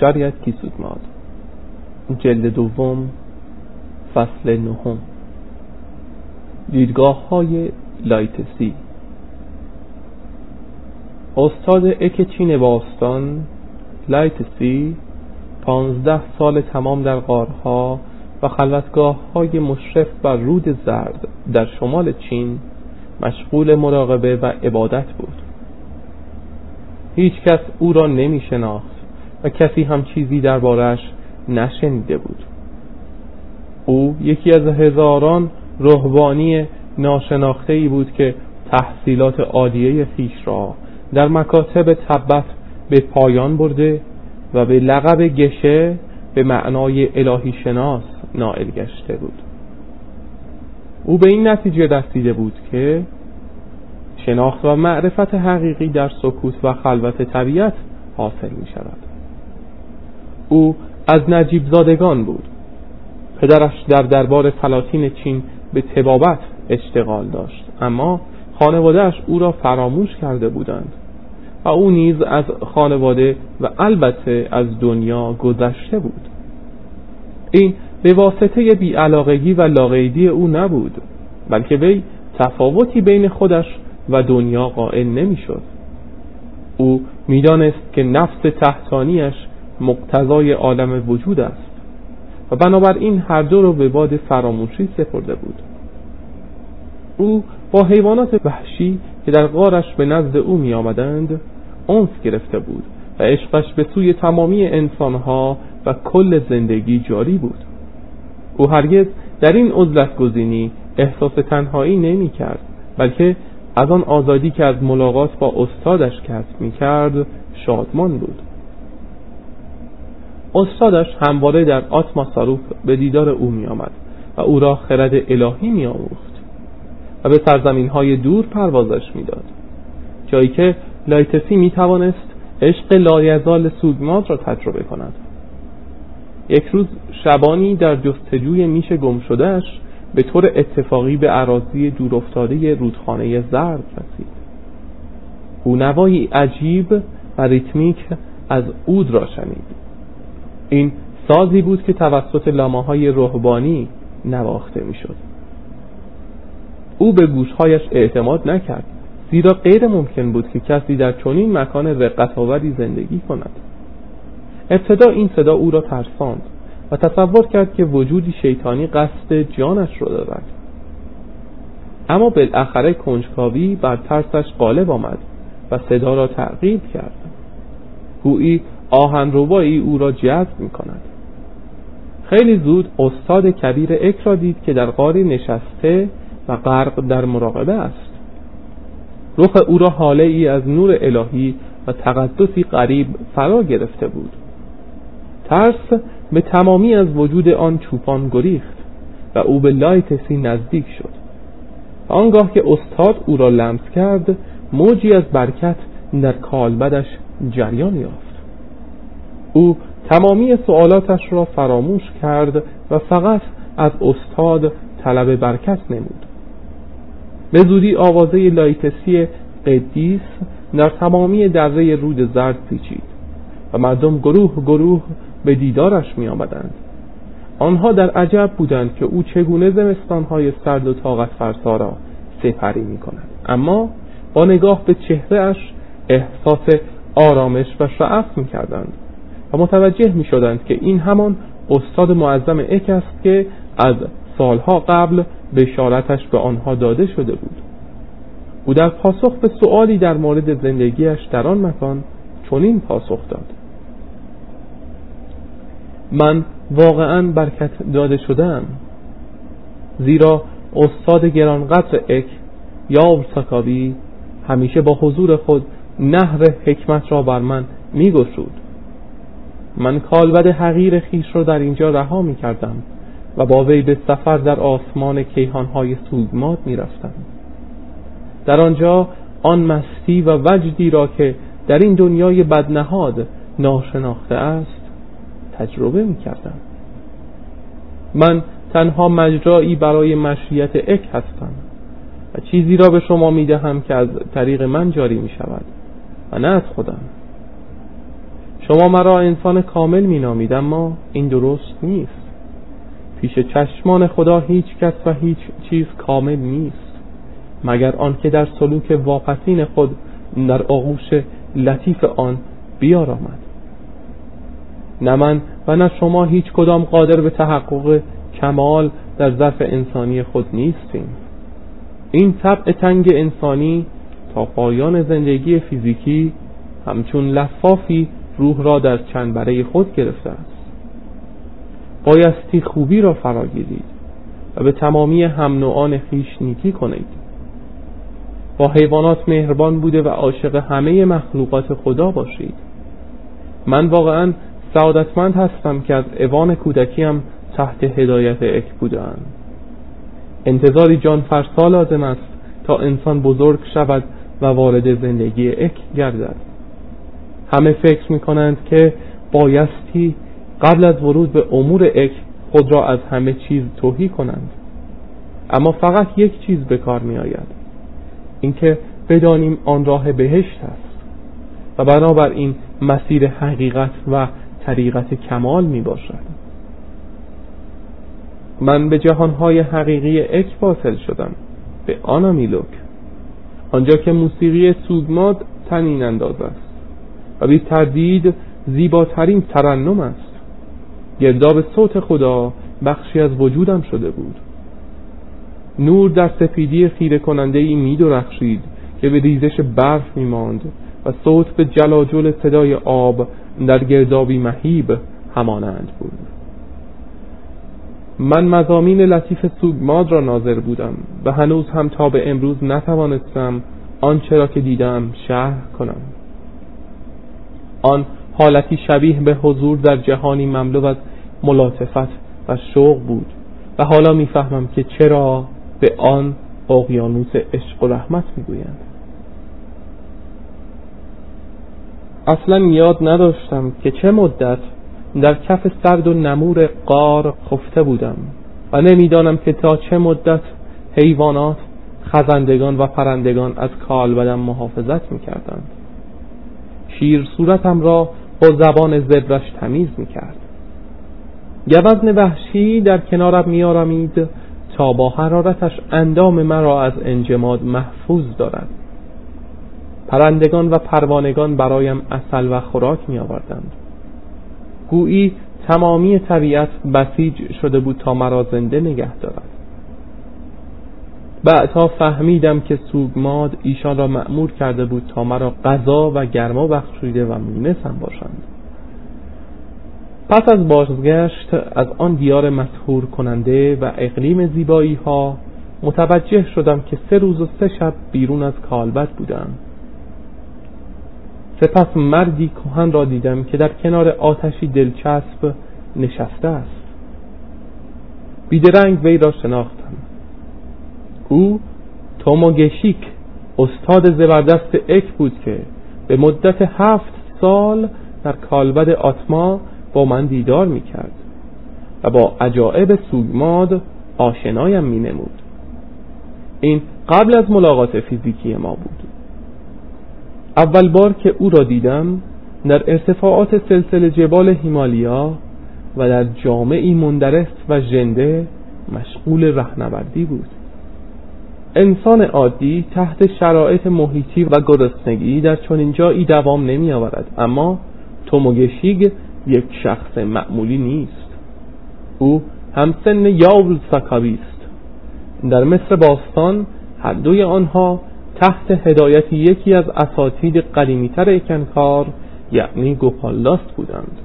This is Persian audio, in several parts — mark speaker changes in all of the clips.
Speaker 1: شریعت کی سوگماد جلد دوم فصل نهم. دیدگاه های لایتسی استاد اک چین باستان لایتسی پانزده سال تمام در غارها و خلوتگاه های مشرف بر رود زرد در شمال چین مشغول مراقبه و عبادت بود. هیچ کس او را نمی شناخت و کسی هم چیزی دربارش نشنیده بود. او یکی از هزاران رهبانی ناشناخته ای بود که تحصیلات عالیه خیش را در مکاتب تبت به پایان برده و به لقب گشه به معنای الهی شناس نائل گشته بود. او به این نتیجه رسیده بود که شناخت و معرفت حقیقی در سکوت و خلوت طبیعت حاصل می شود او از نجیب زادگان بود. پدرش در دربار فلاتین چین به تبابت اشتغال داشت. اما خانوادهش او را فراموش کرده بودند و او نیز از خانواده و البته از دنیا گذشته بود. این به واسطه بیعلاقگی و لاقیدی او نبود بلکه وی تفاوتی بین خودش و دنیا قائل نمی‌شد. او می‌دانست که نفس تحتانیش مقتضای عالم وجود است. و بنابراین هر دو رو به باد فراموشی سپرده بود. او با حیوانات وحشی که در غارش به نزد او می آمدند انس گرفته بود و عشقش به سوی تمامی انسانها و کل زندگی جاری بود. او هرگز در این عزلت گزینی احساس تنهایی نمی کرد بلکه از آن آزادی که از ملاقات با استادش کسب می کرد شادمان بود. استادش همواره در آتما ساروپ به دیدار او می آمد و او را خرد الهی می آموخت و به سرزمین های دور پروازش می‌داد جایی که لایتسی می توانست عشق لایزال سوگماد را تجربه کند. یک روز شبانی در جستجوی میش گم شدهش به طور اتفاقی به عراضی دورافتاده رودخانه زرد رسید. او نوایی عجیب و ریتمیک از اود را شنید. این سازی بود که توسط لاماهای روحانی نواخته می‌شد. او به گوشهایش اعتماد نکرد زیرا غیر ممکن بود که کسی در چنین مکان رقتآوری زندگی کند. ابتدا این صدا او را ترساند و تصور کرد که وجودی شیطانی قصد جانش را دارد. اما بالاخره کنجکاوی بر ترسش غالب آمد و صدا را تعقیب کرد. گویی آهنربایی او را جذب می کند خیلی زود استاد کبیر اک را دید که در غاری نشسته و غرق در مراقبه است. رخ او را حاله ای از نور الهی و تقدسی قریب فرا گرفته بود. ترس به تمامی از وجود آن چوپان گریخت و او به لایتسی نزدیک شد. آنگاه که استاد او را لمس کرد موجی از برکت در کالبدش جریان یافت. او تمامی سوالاتش را فراموش کرد و فقط از استاد طلب برکت نمود. به زودی آوازه لایتسی قدیس در تمامی دره رود زرد پیچید و مردم گروه گروه به دیدارش می آمدند. آنها در عجب بودند که او چگونه زمستانهای سرد و طاقت فرسا را سپری می کند اما با نگاه به چهرهش احساس آرامش و شعف می کردند و متوجه می شدند که این همان استاد معظم اک است که از سالها قبل بشارتش به آنها داده شده بود. او در پاسخ به سؤالی در مورد زندگیش در آن مکان چنین پاسخ داد. من واقعا برکت داده شدم زیرا استاد گرانقدر اک یا سکابی همیشه با حضور خود نهر حکمت را بر من می گشود من کالبد حقیر خیش را در اینجا رها می کردم و با وی به سفر در آسمان کیهانهای سوگمات می رفتم. در آنجا آن مستی و وجدی را که در این دنیای بدنهاد ناشناخته است تجربه می کردم. من تنها مجرایی برای مشیت اک هستم و چیزی را به شما می دهم که از طریق من جاری می شود و نه از خودم. شما مرا انسان کامل مینامید اما این درست نیست. پیش چشمان خدا هیچ کس و هیچ چیز کامل نیست. مگر آنکه در سلوک واپسین خود در آغوش لطیف آن بیارامد. نه من و نه شما هیچ کدام قادر به تحقق کمال در ظرف انسانی خود نیستیم. این طبع تنگ انسانی تا پایان زندگی فیزیکی همچون لفافی روح را در چند برای خود گرفته است. بایستی خوبی را فرا گیرید و به تمامی هم نوعان خیش نیکی کنید. با حیوانات مهربان بوده و عاشق همه مخلوقات خدا باشید. من واقعا سعادتمند هستم که از اوان کودکیم تحت هدایت اک بودم انتظاری جان فرسا لازم است تا انسان بزرگ شود و وارد زندگی اک گردد. همه فکر می کنند که بایستی قبل از ورود به امور اک خود را از همه چیز توهی کنند. اما فقط یک چیز به کار می آید اینکه بدانیم آن راه بهشت است. و بنابراین مسیر حقیقت و طریقت کمال می باشد من به جهانهای حقیقی اک واصل شدم. به آنا میلوک آنجا که موسیقی سوگماد تنین انداز است. و بی تردید زیباترین ترنم است. گرداب صوت خدا بخشی از وجودم شده بود. نور در سفیدی خیره کننده ای می درخشید که به ریزش برف می ماند و صوت به جلاجل صدای آب در گردابی مهیب همانند بود. من مزامین لطیف سوگماد را ناظر بودم و هنوز هم تا به امروز نتوانستم آنچه را که دیدم شهر کنم. آن حالتی شبیه به حضور در جهانی مملو از ملاطفت و شوق بود و حالا می‌فهمم که چرا به آن اقیانوس عشق و رحمت می‌گویند. اصلا یاد نداشتم که چه مدت در کف سرد و نمور قار خفته بودم و نمی‌دانم که تا چه مدت حیوانات خزندگان و پرندگان از کالبدم محافظت می‌کردند. شیر صورتم را با زبان زبرش تمیز می‌کرد. گوزن وحشی در کنارم میارمید تا با حرارتش اندام مرا از انجماد محفوظ دارد. پرندگان و پروانگان برایم اصل و خوراک می آوردند گویی تمامی طبیعت بسیج شده بود تا مرا زنده نگه دارد. بعدها فهمیدم که سوگماد ایشان را مأمور کرده بود تا مرا غذا و گرما بخشیده و مونسم باشند. پس از بازگشت از آن دیار مسهور کننده و اقلیم زیبایی ها متوجه شدم که سه روز و سه شب بیرون از کالبد بودم. سپس مردی کهن را دیدم که در کنار آتشی دلچسب نشسته است. بیدرنگ وی را شناختم. او توموگشیک استاد زبردست اک بود که به مدت هفت سال در کالبد آتما با من دیدار می کرد و با عجائب سوگماد آشنایم می نمود این قبل از ملاقات فیزیکی ما بود. اول بار که او را دیدم در ارتفاعات سلسله جبال هیمالیا و در جامعی مندرست و ژنده مشغول رهنوردی بود. انسان عادی تحت شرایط محیطی و گرسنگی در چنین جایی دوام نمی آورد اما توموگشیگ یک شخص معمولی نیست. او همسن یاول سکاوی است. در مصر باستان هر دوی آنها تحت هدایت یکی از اساتید قدیمیتر اکنکار یعنی گوپالداست بودند.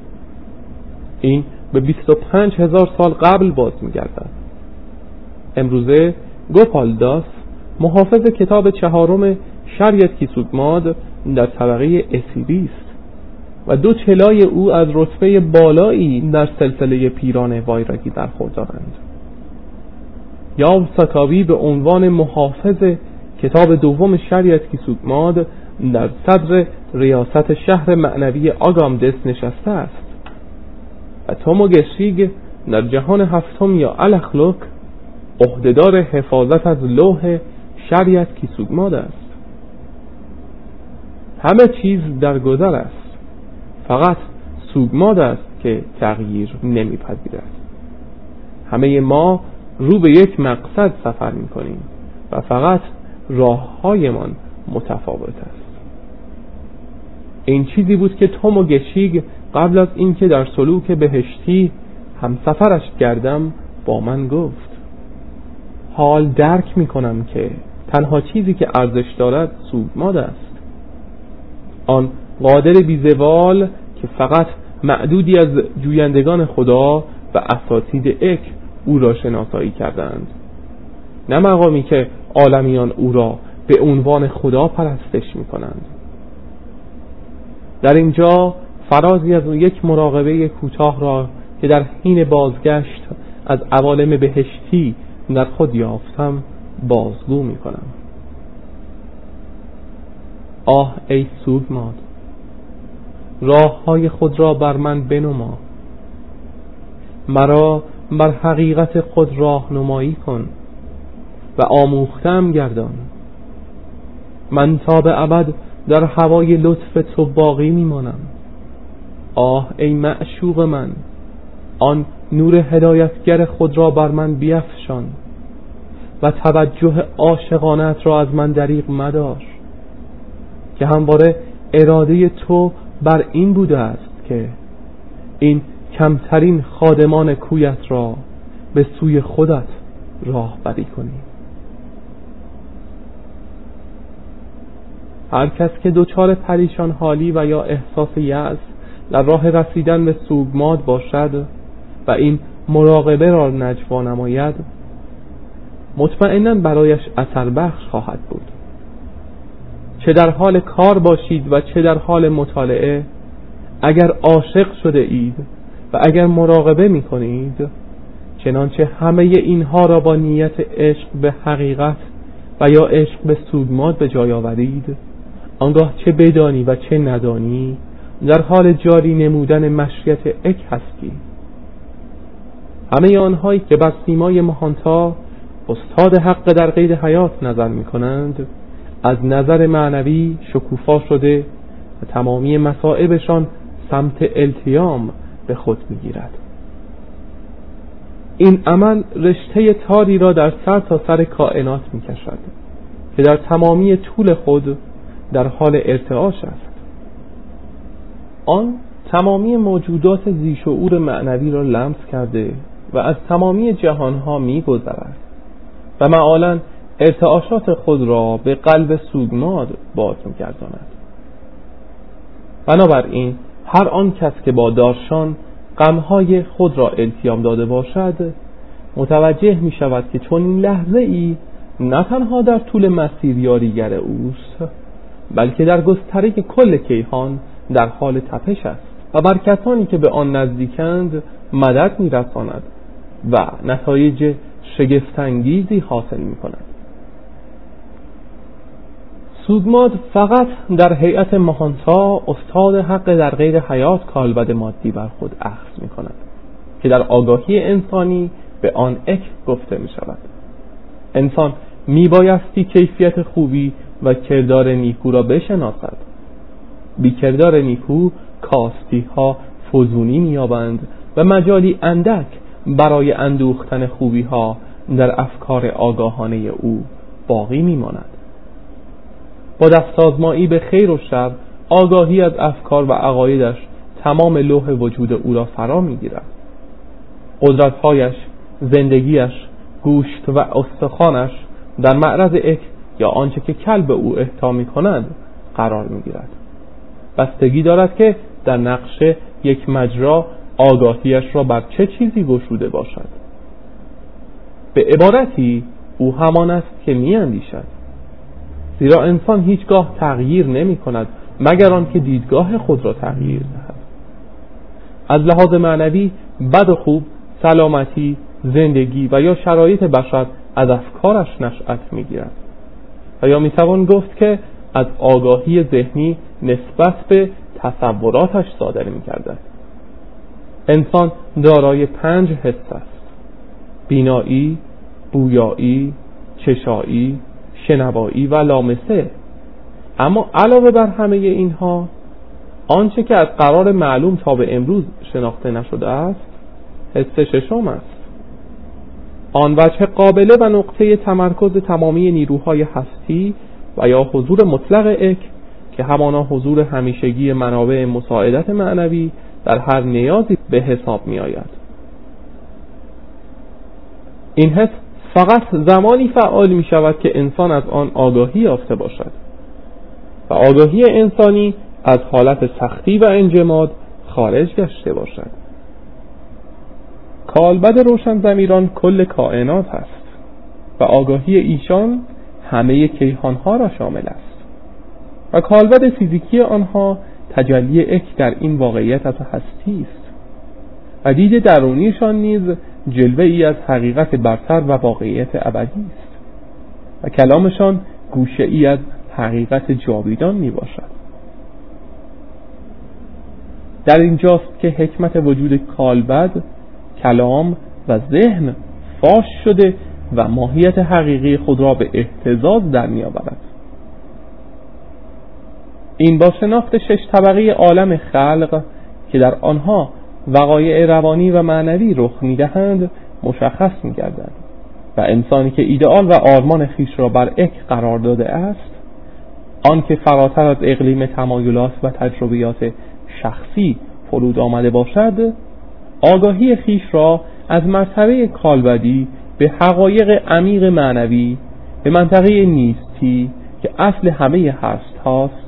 Speaker 1: این به 25 هزار سال قبل باز میگردد امروزه گوپالداس محافظ کتاب چهارم شریعت کیسوگماد در طبقه اسیری است و دو چلای او از رتبه بالایی در سلسله پیران وایراگی برخوردارند. یا سکاوی به عنوان محافظ کتاب دوم شریعت کیسوگماد در صدر ریاست شهر معنوی آگامدس نشسته است و توموگشیگ در جهان هفتم یا الخلوک عهدهدار حفاظت از لوح شریعت کیسوگماد است. همه چیز در گذر است. فقط سوگماد است که تغییر نمیپذیرد. همه ما رو به یک مقصد سفر می‌کنیم و فقط راههایمان متفاوت است. این چیزی بود که توم و گشیگ قبل از اینکه در سلوک بهشتی هم سفرش کردم با من گفت. حال درک می‌کنم که تنها چیزی که ارزش دارد سوگماد است. آن قادر بیزوال که فقط معدودی از جویندگان خدا و اساتید اک او را شناسایی کردند. نه مقامی که عالمیان او را به عنوان خدا پرستش می کنند در اینجا فرازی از یک مراقبه کوتاه را که در حین بازگشت از عوالم بهشتی در خود یافتم بازگو می کنم آه ای سوگماد راه های خود را بر من بنما. مرا بر حقیقت خود راهنمایی کن و آموختم گردان. من تا به ابد در هوای لطف تو باقی میمانم. آه ای معشوق من آن نور هدایتگر خود را بر من بیفشان و توجه عاشقانت را از من دریغ مدار که همواره اراده تو بر این بوده است که این کمترین خادمان کویت را به سوی خودت راهبری کنی. هر کس که دچار پریشان حالی و یا احساس یأس در راه رسیدن به سوگماد باشد و این مراقبه را نجوا نماید مطمئنا برایش اثر بخش خواهد بود. چه در حال کار باشید و چه در حال مطالعه اگر عاشق شده اید و اگر مراقبه می کنید چنانچه همه اینها را با نیت عشق به حقیقت و یا عشق به سودماد به جای آورید آنگاه چه بدانی و چه ندانی در حال جاری نمودن مشیت اک هستی. همه آنهایی که بر سیمای مهانتا استاد حق در قید حیات نظر می کنند از نظر معنوی شکوفا شده و تمامی مصائبشان سمت التیام به خود می‌گیرد. این عمل رشته تاری را در سر تا سر کائنات می‌کشد که در تمامی طول خود در حال ارتعاش است. آن تمامی موجودات زیشعور معنوی را لمس کرده و از تمامی جهانها میگذرد و معالا ارتعاشات خود را به قلب سوگماد باز میگرداند بنابراین هر آن کس که با دارشان غمهای خود را التیام داده باشد متوجه می شود که چون این لحظه ای نه تنها در طول مسیر یاریگر اوست بلکه در گستره کل کیهان در حال تپش است و بر کسانی که به آن نزدیکند مدد میرساند و نتایج شگفتانگیزی حاصل می کند سودماد فقط در هیئت مهانتا استاد حق در غیر حیات کالبد مادی بر خود اخذ می کند که در آگاهی انسانی به آن اک گفته می شود انسان می بایستی کیفیت خوبی و کردار نیکو را بشناسد. بی کردار نیکو کاستی ها فزونی میابند و مجالی اندک برای اندوختن خوبی ها در افکار آگاهانه او باقی میماند. با دستازمایی به خیر و شر آگاهی از افکار و عقایدش تمام لوح وجود او را فرا می‌گیرد. قدرتهایش زندگیش گوشت و استخوانش در معرض اک یا آنچه که کلب او احتا می کند قرار می گیرد بستگی دارد که در نقشه یک مجرا آگاهیش را بر چه چیزی گشوده باشد؟ به عبارتی او همان است که می اندیشد زیرا انسان هیچگاه تغییر نمی کند مگر آنکه دیدگاه خود را تغییر دهد. از لحاظ معنوی بد و خوب سلامتی زندگی و یا شرایط بشر از افکارش نشأت می‌گیرد و یا می‌توان گفت که از آگاهی ذهنی نسبت به تصوراتش صادر می‌کرده انسان دارای پنج حس است. بینایی بویایی چشایی شنوایی و لامسه. اما علاوه بر همه اینها آنچه که از قرار معلوم تا به امروز شناخته نشده است حس ششم است. آن وجه قابله و نقطه تمرکز تمامی نیروهای هستی و یا حضور مطلق اک که همانا حضور همیشگی منابع مساعدت معنوی در هر نیازی به حساب می آید این حس فقط زمانی فعال می شود که انسان از آن آگاهی یافته باشد و آگاهی انسانی از حالت سختی و انجماد خارج گشته باشد. کالبد روشن زمیران کل کائنات است و آگاهی ایشان همه کیهانها را شامل است و کالبد فیزیکی آنها تجلی اک در این واقعیت از هستی است. و دید درونیشان نیز جلوه ای از حقیقت برتر و واقعیت ابدی است و کلامشان گوشه ای از حقیقت جاویدان می باشد در اینجاست که حکمت وجود کالبد کلام و ذهن فاش شده و ماهیت حقیقی خود را به احتزاز در می آورد این با شناخت شش طبقه عالم خلق که در آنها وقایع روانی و معنوی رخ می‌دهند مشخص میگردد و انسانی که ایدئال و آرمان خیش را بر اک قرار داده است آن که فراتر از اقلیم تمایلات و تجربیات شخصی فرود آمده باشد آگاهی خیش را از مرتبه کالبدی به حقایق عمیق معنوی به منطقه نیستی که اصل همه هست هاست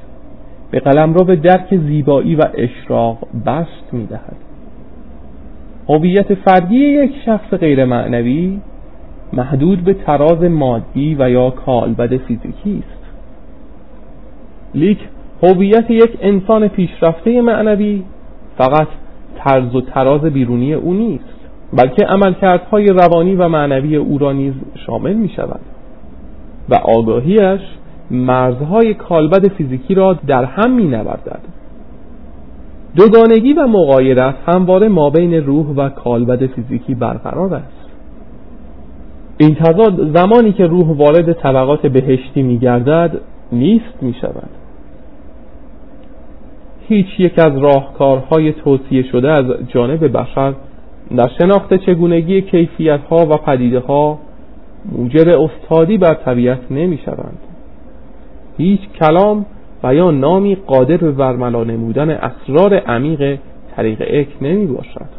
Speaker 1: به قلم را به درک زیبایی و اشراق بست می دهد هویت فردی یک شخص غیر معنوی محدود به تراز مادی و یا کالبد فیزیکی است. لیک هویت یک انسان پیشرفته معنوی فقط طرز و تراز بیرونی او نیست بلکه عملکردهای روانی و معنوی او را نیز شامل می شود و آگاهیش مرزهای کالبد فیزیکی را در هم می نوردد دوگانگی و مقایرت همواره ما بین روح و کالبد فیزیکی برقرار است. این تضاد زمانی که روح وارد طبقات بهشتی می گردد نیست می شود هیچ یک از راهکارهای توصیه شده از جانب بشر در شناخت چگونگی کیفیت ها و پدیده ها موجر استادی بر طبیعت نمی شوند هیچ کلام و یا نامی قادر به برملا نمودن اسرار عمیق طریق اک نمی باشد.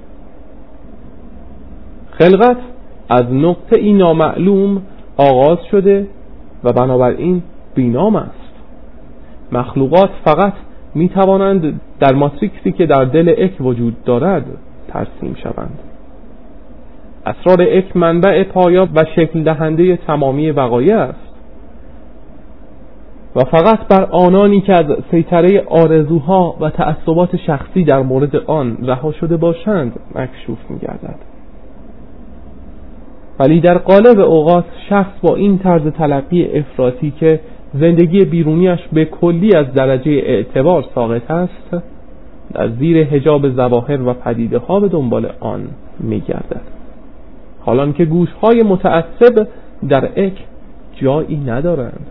Speaker 1: خلقت از نقطه ای نامعلوم آغاز شده و بنابراین بینام است. مخلوقات فقط می توانند در ماتریکسی که در دل اک وجود دارد ترسیم شوند. اسرار اک منبع پایاب و شکل دهنده تمامی وقایع است. و فقط بر آنانی که از سیطره آرزوها و تعصبات شخصی در مورد آن رها شده باشند مکشوف می گردد ولی در قالب اوقات شخص با این طرز تلقی افراطی که زندگی بیرونیش به کلی از درجه اعتبار ساقط است در زیر هجاب زواهر و پدیده ها به دنبال آن می گردد حالان که گوش های متعصب در اک جایی ندارند.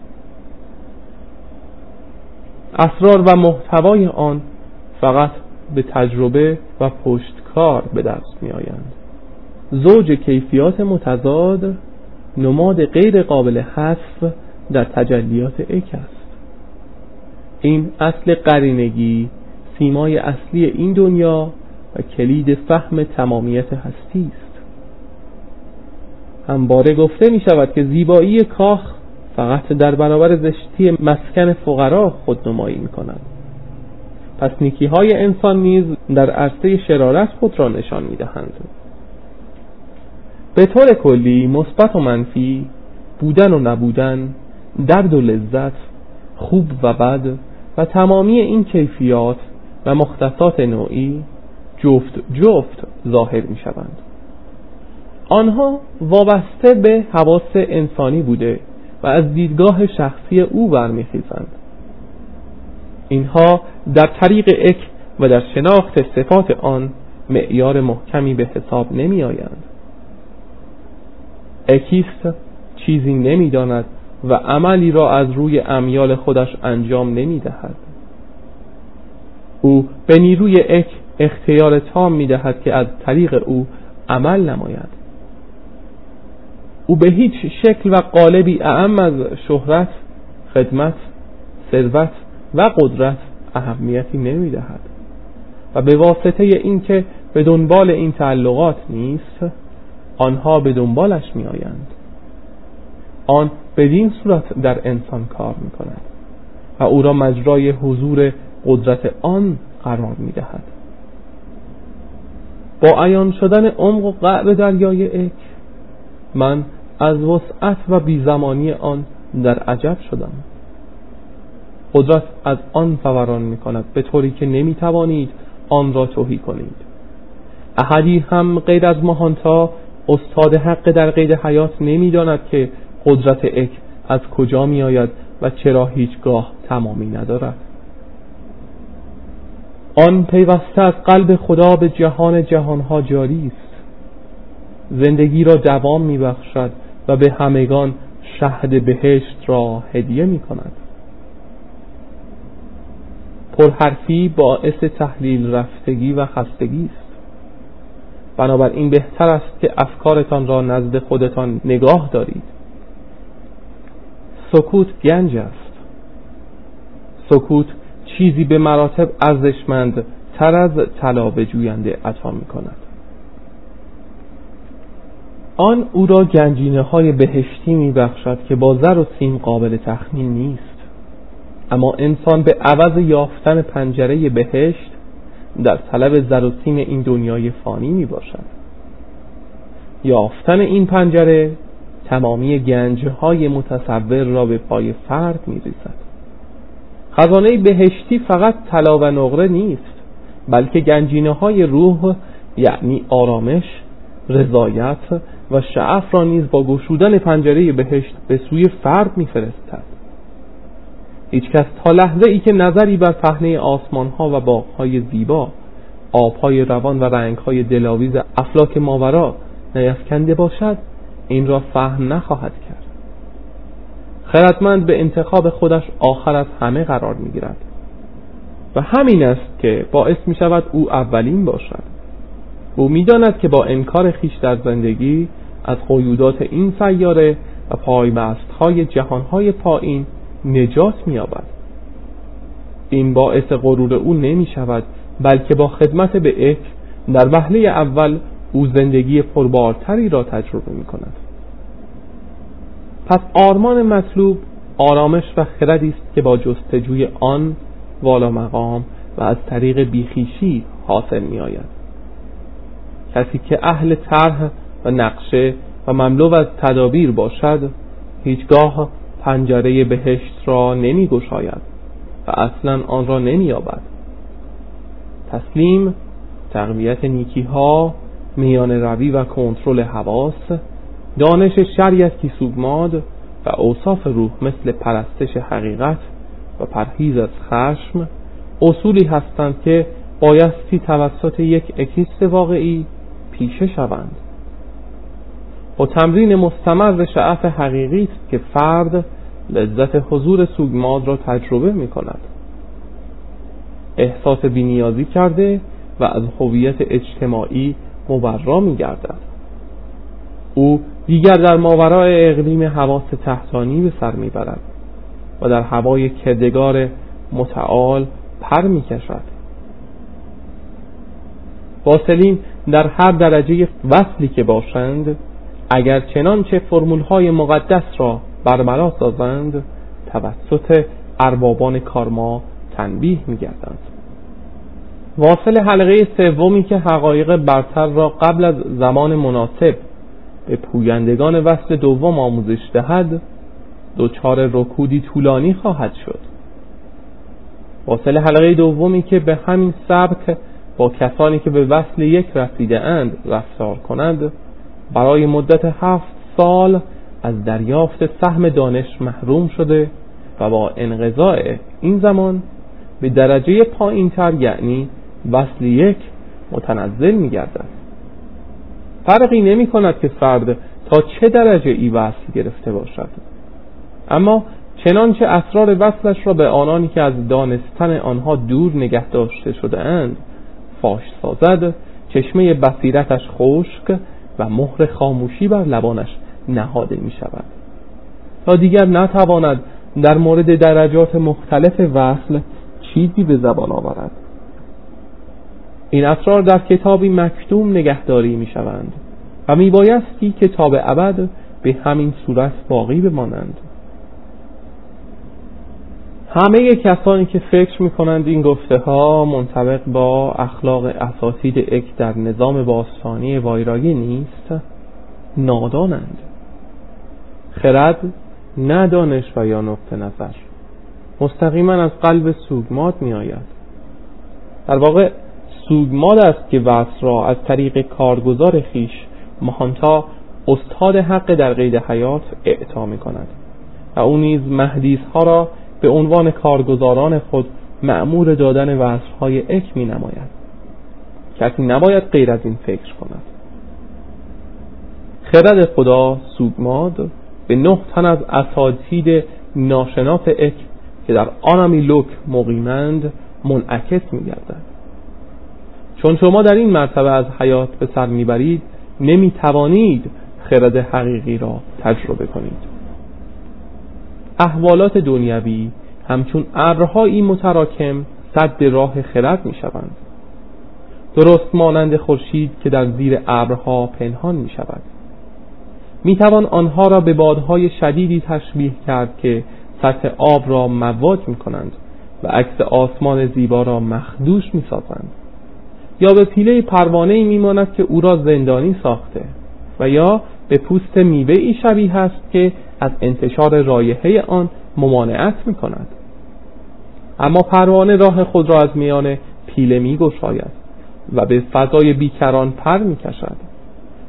Speaker 1: اسرار و محتوای آن فقط به تجربه و پشتکار به دست می آیند زوج کیفیات متضاد نماد غیر قابل حذف در تجلیات اک است. این اصل قرینگی سیمای اصلی این دنیا و کلید فهم تمامیت هستی است. همباره گفته می شود که زیبایی کاخ فقط در برابر زشتی مسکن فقرا خودنمایی می کند پس نیکی های انسان نیز در عرصه شرارت خود را نشان می دهند به طور کلی مثبت و منفی بودن و نبودن درد و لذت خوب و بد و تمامی این کیفیات و مختصات نوعی جفت جفت ظاهر می شوند آنها وابسته به حواس انسانی بوده و از دیدگاه شخصی او برمیخیزند. اینها در طریق اک و در شناخت صفات آن معیار محکمی به حساب نمی آیند اکیست چیزی نمی‌داند و عملی را از روی امیال خودش انجام نمی دهد او به نیروی اک اختیار تام می دهد که از طریق او عمل نماید. او به هیچ شکل و قالبی اعم از شهرت خدمت ثروت و قدرت اهمیتی نمی دهد و به واسطه اینکه به دنبال این تعلقات نیست آنها به دنبالش می آیند آن بدین صورت در انسان کار می کند و او را مجرای حضور قدرت آن قرار می دهد با عیان شدن عمق و قعب دریای اک من از وسعت و بیزمانی آن در عجب شدم. قدرت از آن فوران می کند به طوری که نمی توانید آن را توهی کنید. احدی هم غیر از ماهانتا استاد حق در قید حیات نمی‌داند که قدرت اک از کجا می آید و چرا هیچگاه تمامی ندارد. آن پیوسته از قلب خدا به جهان جهانها جاری است. زندگی را دوام می بخشد و به همگان شهد بهشت را هدیه می کند پرحرفی باعث تحلیل رفتگی و خستگی است. بنابراین بهتر است که افکارتان را نزد خودتان نگاه دارید. سکوت گنج است. سکوت چیزی به مراتب ارزشمند تر از طلا به جوینده عطا می کند آن او را گنجینه های بهشتی می بخشد که با زر و سیم قابل تخمین نیست. اما انسان به عوض یافتن پنجره بهشت در طلب زر و سیم این دنیای فانی می باشد یافتن این پنجره تمامی گنجهای متصور را به پای فرد می ریزد خزانه بهشتی فقط طلا و نقره نیست بلکه گنجینه های روح یعنی آرامش رضایت و شعف را نیز با گشودن پنجره بهشت به سوی فرد میفرستد. هیچکس تا لحظه ای که نظری بر پهنه آسمان ها و باغ های زیبا آبهای روان و رنگ های دلاویز افلاک ماورا نیفکنده باشد این را فهم نخواهد کرد. خردمند به انتخاب خودش آخر از همه قرار می گیرد و همین است که باعث می شود او اولین باشد. او می‌داند که با انکار خیش در زندگی از قیودات این سیاره و پایبست های جهان های پایین نجات مییابد. این باعث غرور او نمی شود بلکه با خدمت به اک در وهله اول او زندگی پربارتری را تجربه می کند پس آرمان مطلوب آرامش و خردی است که با جستجوی آن والا مقام و از طریق بیخیشی حاصل می آید کسی که اهل طرح و نقشه و مملو از تدابیر باشد هیچگاه پنجره بهشت را نمی گشاید و اصلا آن را نمی آبد تسلیم تقویت نیکی ها میان روی و کنترل حواس دانش شریعت سوگماد و اوصاف روح مثل پرستش حقیقت و پرهیز از خشم اصولی هستند که بایستی توسط یک اکیست واقعی پیشه شوند. با تمرین مستمر شعف حقیقی است که فرد لذت حضور سوگماد را تجربه می کند احساس بینیازی کرده و از هویت اجتماعی مبرا می گردد او دیگر در ماورای اقلیم حواس تحتانی به سر می برد و در هوای کردگار متعال پر می کشد واصلین در هر درجه وصلی که باشند اگر چنانچه فرمول های مقدس را برملا سازند توسط اربابان کارما تنبیه می گردند واصل حلقه سومی که حقایق برتر را قبل از زمان مناسب به پویندگان وصل دوم آموزش دهد دچار رکودی طولانی خواهد شد. واصل حلقه دومی که به همین سبک با کسانی که به وصل یک رسیده اند رفتار کنند برای مدت هفت سال از دریافت سهم دانش محروم شده و با انقضاء این زمان به درجه پایین تر یعنی وصل یک متنزل می گردد فرقی نمی کند که فرد تا چه درجه ای وصل گرفته باشد. اما چنانچه اسرار وصلش را به آنانی که از دانستن آنها دور نگه داشته شده اند فاش سازد چشمه بصیرتش خشک و مهر خاموشی بر لبانش نهاده می شود تا دیگر نتواند در مورد درجات مختلف وصل چیزی به زبان آورد. این اسرار در کتابی مکتوم نگهداری می شوند و می بایستی کتاب ابد به همین صورت باقی بمانند. همه کسانی که فکر می کنند این گفته ها منطبق با اخلاق اساتید اک در نظام باستانی وایراگی نیست نادانند. خرد ندانش و یا نقطه نظر. مستقیما از قلب سوگمات می آید در واقع سوگماد است که وصل را از طریق کارگزار خیش مهانتا استاد حق در قید حیات اعطا می کند و او نیز مهدیس ها را به عنوان کارگزاران خود معمور دادن وصفهای اک می نماید کسی نباید غیر از این فکر کند. خرد خدا سوگماد به نه تن از اساتید ناشناس اک که در آنمی لوک مقیمند منعکس می گردد چون شما در این مرتبه از حیات به سر می‌برید نمی توانید خرد حقیقی را تجربه کنید. احوالات دنیوی همچون ابرهایی متراکم صد راه خرد می شوند درست مانند خورشید که در زیر ابرها پنهان می شود می توان آنها را به بادهای شدیدی تشبیه کرد که سطح آب را مواج می کنند و عکس آسمان زیبا را مخدوش می سازند یا به پیله پروانه می ماند که او را زندانی ساخته و یا به پوست میوه ای شبیه است که از انتشار رایحه آن ممانعت می کند اما پروانه راه خود را از میان پیله می گشاید و به فضای بیکران پر می کشد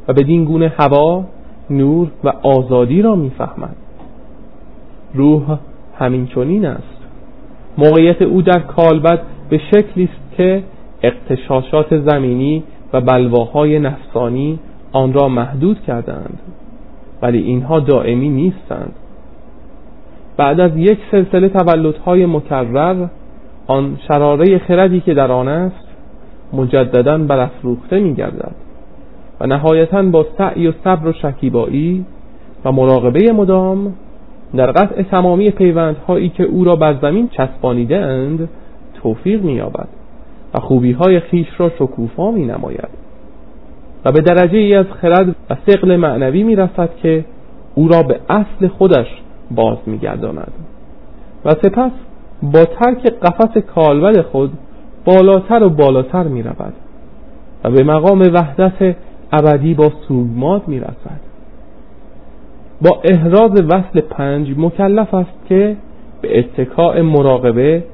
Speaker 1: و به گونه هوا نور و آزادی را می‌فهمد. روح همین چنین است. موقعیت او در کالبد به شکلی است که اقتشاشات زمینی و بلواهای نفسانی آن را محدود کردند ولی اینها دائمی نیستند. بعد از یک سلسله تولدهای مکرر آن شراره خردی که در آن است مجددا برافروخته می گردد و نهایتا با سعی و صبر و شکیبایی و مراقبه مدام در قطع تمامی پیوندهایی که او را بر زمین چسبانیده اند توفیق مییابد و خوبی های خیش را شکوفا می نماید و به درجه ای از خرد و سقل معنوی می رسد که او را به اصل خودش باز می گرداند و سپس با ترک قفس کالبد خود بالاتر و بالاتر می رود و به مقام وحدت ابدی با سوگمات می رسد با احراز وصل پنج مکلف است که به اتکاع مراقبه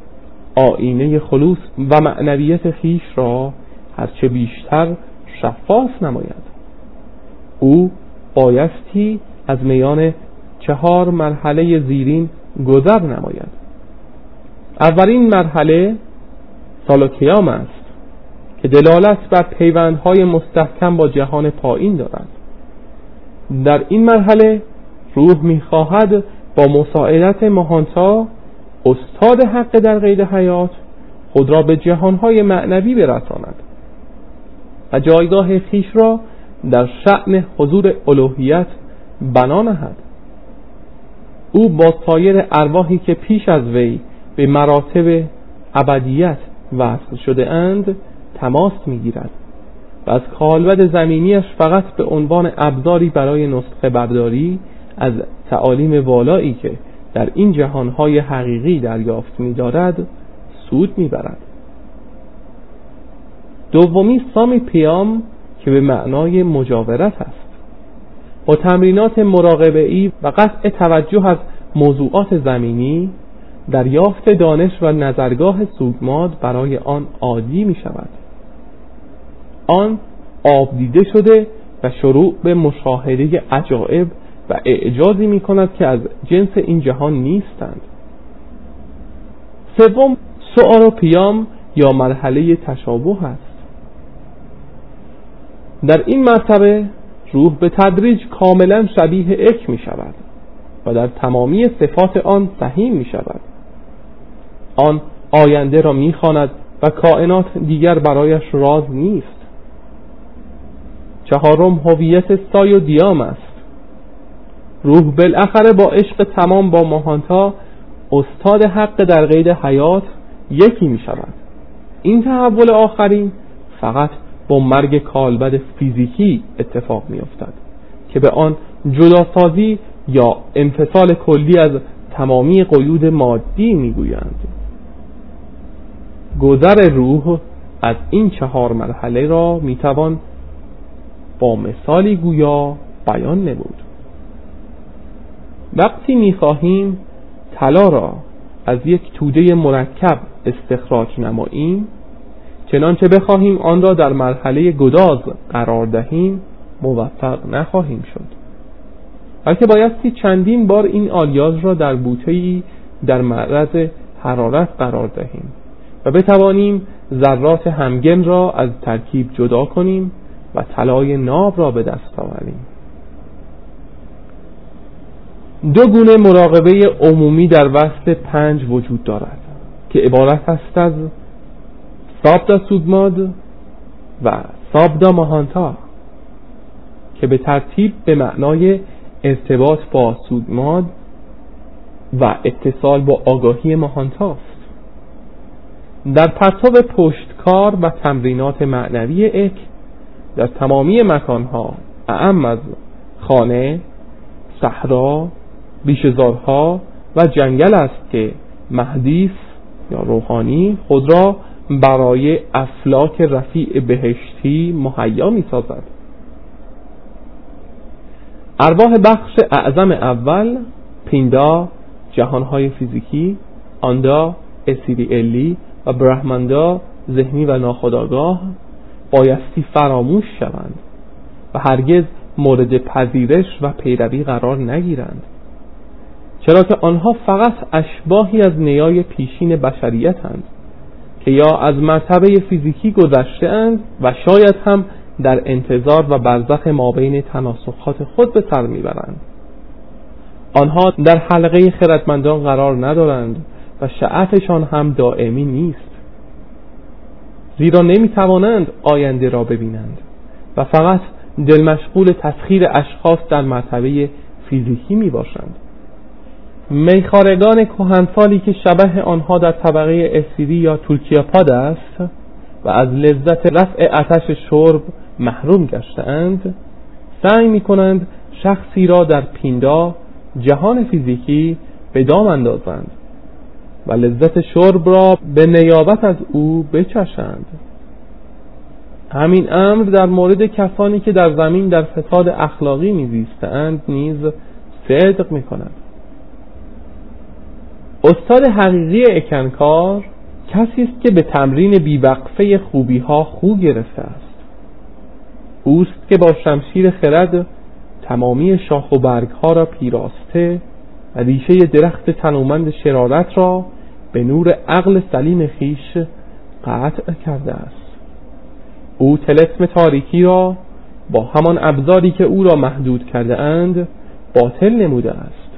Speaker 1: آینه خلوص و معنویت خیش را هرچه بیشتر شفاف نماید. او بایستی از میان چهار مرحله زیرین گذر نماید. اولین مرحله سال است که دلالت بر پیوندهای مستحکم با جهان پایین دارد. در این مرحله روح می‌خواهد با مساعدت مهانتا استاد حق در قید حیات خود را به جهانهای معنوی برساند. و جایگاه خیش را در شعن حضور الوهیت بنا نهد. او با سایر ارواحی که پیش از وی به مراتب ابدیت وصل شده اند تماس می‌گیرد و از کالبد زمینیش فقط به عنوان ابزاری برای نسخه برداری از تعالیم والایی که در این جهانهای حقیقی دریافت می‌دارد سود می‌برد. دومی سامی پیام که به معنای مجاورت است با تمرینات مراقبه ای و قطع توجه از موضوعات زمینی دریافت دانش و نظرگاه سوگماد برای آن عادی می شود آن آب دیده شده و شروع به مشاهده عجائب و اعجازی می کند که از جنس این جهان نیستند. سوم سؤال و پیام یا مرحله تشابه است. در این مرتبه روح به تدریج کاملا شبیه اک می شود و در تمامی صفات آن صحیح می شود. آن آینده را می خاند و کائنات دیگر برایش راز نیست. چهارم هویت سای و دیام است. روح بالاخره با عشق تمام با ماهانتا استاد حق در قید حیات یکی می شود. این تحول آخرین فقط با مرگ کالبد فیزیکی اتفاق می افتد که به آن جداسازی یا انفصال کلی از تمامی قیود مادی می‌گویند. گذر روح از این چهار مرحله را می‌توان با مثالی گویا بیان نمود. وقتی می‌خواهیم طلا را از یک توده مرکب استخراج نماییم چنانچه بخواهیم آن را در مرحله گداز قرار دهیم موفق نخواهیم شد. بلکه بایستی چندین بار این آلیاز را در بوته در معرض حرارت قرار دهیم و بتوانیم ذرات همگن را از ترکیب جدا کنیم و طلای ناب را به دست آوریم. دو گونه مراقبه عمومی در وصل پنج وجود دارد که عبارت است از سابدا سودماد و سابدا ماهانتا که به ترتیب به معنای ارتباط با سودماد و اتصال با آگاهی ماهانتاست. در پرتاب پشتکار و تمرینات معنوی اک در تمامی مکانها اعم از خانه صحرا بیشزارها و جنگل است که مهدیس یا روحانی خود را برای افلاک رفیع بهشتی مهیا می سازد ارواح بخش اعظم اول پیندا جهانهای فیزیکی آندا اسیری الی و برهمندا ذهنی و ناخداگاه بایستی فراموش شوند و هرگز مورد پذیرش و پیروی قرار نگیرند. چرا که آنها فقط اشباهی از نیای پیشین بشریتند که یا از مرتبه فیزیکی گذشته اند و شاید هم در انتظار و برزخ مابین تناسخات خود به سر می‌برند. آنها در حلقه خردمندان قرار ندارند و شعفشان هم دائمی نیست. زیرا نمی‌توانند آینده را ببینند و فقط دل مشغول تسخیر اشخاص در مرتبه فیزیکی می باشند میخارگان کهنسالی که شبه آنها در طبقه اسیری یا تولکیاپاد است و از لذت رفع آتش شرب محروم گشتند سعی می کنند شخصی را در پیندا جهان فیزیکی به دام اندازند و لذت شرب را به نیابت از او بچشند. همین امر در مورد کسانی که در زمین در فساد اخلاقی میزیستند نیز صدق می کند استاد حقیقی اکنکار کسی است که به تمرین بیوقفه خوبی ها خو گرفته است. اوست که با شمشیر خرد تمامی شاخ و برگ ها را پیراسته و ریشه درخت تنومند شرارت را به نور عقل سلیم خیش قطع کرده است. او تلسم تاریکی را با همان ابزاری که او را محدود کرده اند باطل نموده است.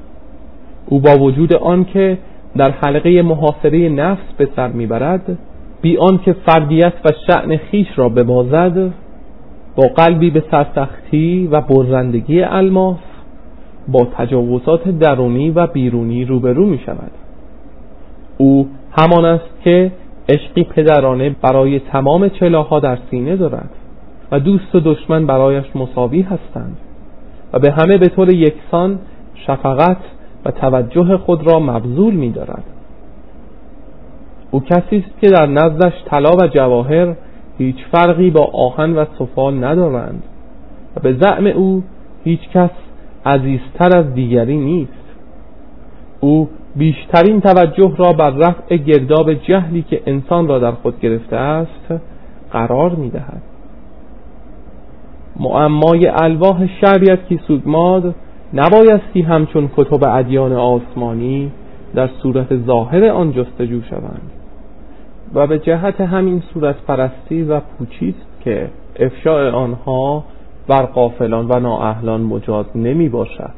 Speaker 1: او با وجود آن که در حلقه محاصره نفس به سر می‌برد بی که فردیت و شعن خیش را ببازد با قلبی به سرسختی و برزندگی الماس با تجاوزات درونی و بیرونی روبرو می شود او همان است که عشقی پدرانه برای تمام چلاها در سینه دارد و دوست و دشمن برایش مساوی هستند و به همه به طور یکسان شفقت و توجه خود را مبذول می دارد او کسی است که در نزدش طلا و جواهر هیچ فرقی با آهن و سفال ندارند و به زعم او هیچ کس عزیزتر از دیگری نیست. او بیشترین توجه را بر رفع گرداب جهلی که انسان را در خود گرفته است قرار می دهد معمای الواح شریعت کی سودماد نبایستی همچون کتب ادیان آسمانی در صورت ظاهر آن جستجو شوند. و به جهت همین صورت پرستی و پوچیست که افشاء آنها بر قافلان و نااهلان مجاز نمی باشد.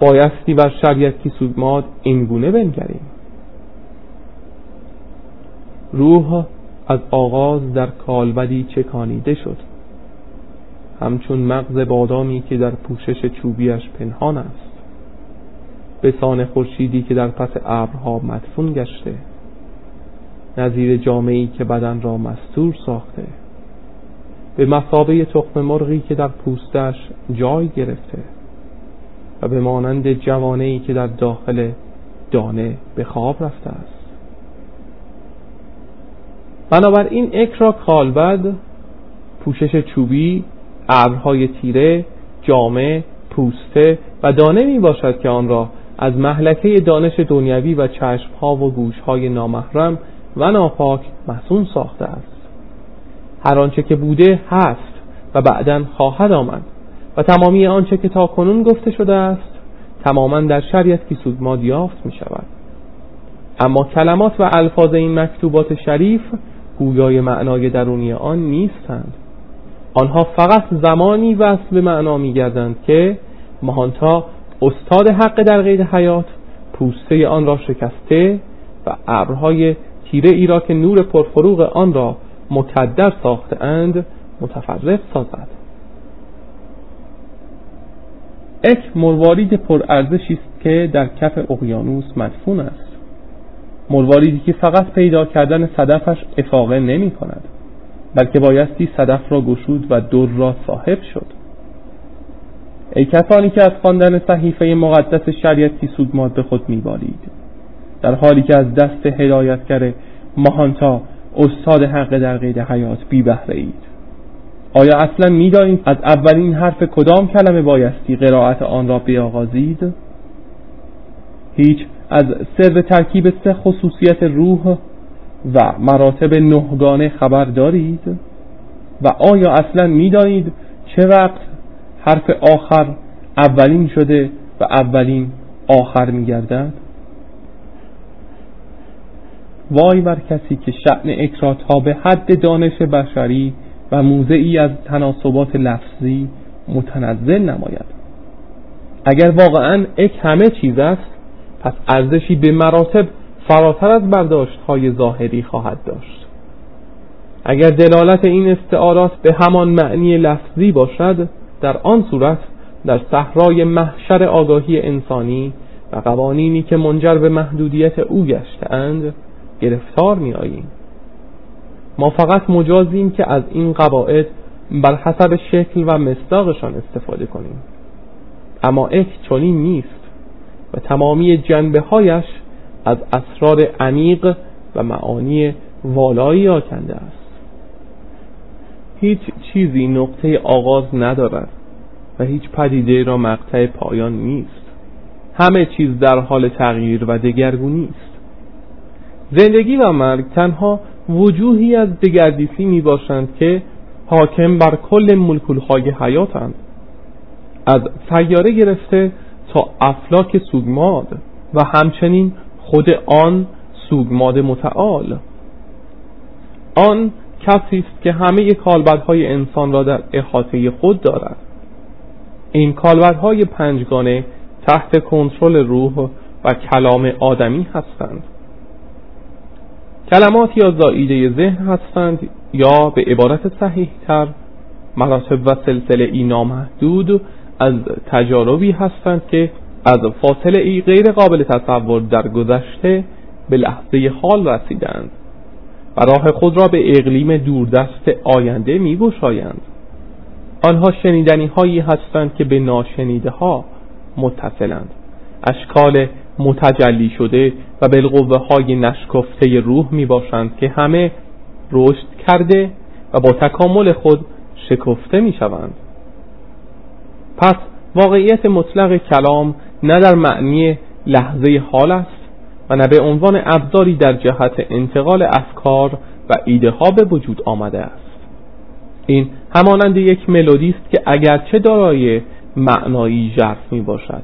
Speaker 1: بایستی بر شریعت کی سودماد اینگونه بنگریم. روح از آغاز در کالبدی چکانیده شد. همچون مغز بادامی که در پوشش چوبیش پنهان است. به سان خورشیدی که در پس ابرها مدفون گشته. نظیر جامعی که بدن را مستور ساخته. به مسابه تخم مرغی که در پوستش جای گرفته. و به مانند جوانه که در داخل دانه به خواب رفته است. بنابراین اکرا کالبد پوشش چوبی ابرهای تیره جامه پوسته و دانه می باشد که آن را از محلکه دانش دنیوی و چشمها و گوشهای نامحرم و ناپاک محسون ساخته است. هر آنچه که بوده هست و بعدا خواهد آمد و تمامی آنچه که تا کنون گفته شده است تماما در شریعت که سودماد یافت می شود. اما کلمات و الفاظ این مکتوبات شریف گویای معنای درونی آن نیستند. آنها فقط زمانی وصل به معنا می گردند که مهانتا استاد حق در غیر حیات پوسته آن را شکسته و ابرهای تیره ای را که نور پرفروغ آن را مکدر ساخته اند متفرق سازد. اک مروارید پرارزشی است که در کف اقیانوس مدفون است. مرواریدی که فقط پیدا کردن صدفش افاقه نمی کند بلکه بایستی صدف را گشود و دور را صاحب شد. ای کسانی که از خواندن صحیفه مقدس شریعتی سودماد به خود میبالید در حالی که از دست هدایتگر ماهانتا استاد حق در قید حیات بی بهره اید آیا اصلا می‌دانید از اولین حرف کدام کلمه بایستی قرائت آن را بیاغازید؟ هیچ. از سر ترکیب سه خصوصیت روح و مراتب نهگانه خبر دارید؟ و آیا اصلا می‌دانید چه وقت حرف آخر اولین شده و اولین آخر میگردد؟ وای بر کسی که شعن اکرات ها به حد دانش بشری و موضعی از تناسبات لفظی متنزل نماید. اگر واقعا اک همه چیز است پس ارزشی به مراتب فراتر از برداشت های ظاهری خواهد داشت. اگر دلالت این استعارات به همان معنی لفظی باشد در آن صورت در صحرای محشر آگاهی انسانی و قوانینی که منجر به محدودیت او گشتهاند گرفتار می آییم ما فقط مجازیم که از این قواعد بر حسب شکل و مصداقشان استفاده کنیم. اما اک چنین نیست و تمامی جنبه هایش از اسرار عمیق و معانی والایی آکنده است. هیچ چیزی نقطه آغاز ندارد و هیچ پدیده را مقطع پایان نیست. همه چیز در حال تغییر و دگرگونی است زندگی و مرگ تنها وجوهی از دگردیسی می باشند که حاکم بر کل ملکولهای حیاتند. از سیاره گرفته تا افلاک سوگماد و همچنین خود آن سوگماد متعال. آن کسی است که همه کالبدهای انسان را در احاطه خود دارد. این کالبدهای پنجگانه تحت کنترل روح و کلام آدمی هستند. کلمات یا زائیده ذهن هستند یا به عبارت صحیح تر مراتب و سلسله ای نامحدود از تجاربی هستند که از فاصله ای غیر قابل تصور در گذشته به لحظه حال رسیدند و راه خود را به اقلیم دوردست آینده می گشایند آنها شنیدنی هایی هستند که به ناشنیده ها متصلند. اشکال متجلی شده و بالقوه های نشکفته روح می باشند که همه رشد کرده و با تکامل خود شکفته می شوند پس واقعیت مطلق کلام نه در معنی لحظه حال است و نه به عنوان ابزاری در جهت انتقال افکار و ایده ها به وجود آمده است. این همانند یک ملودی است که اگرچه دارای معنایی ژرف می باشد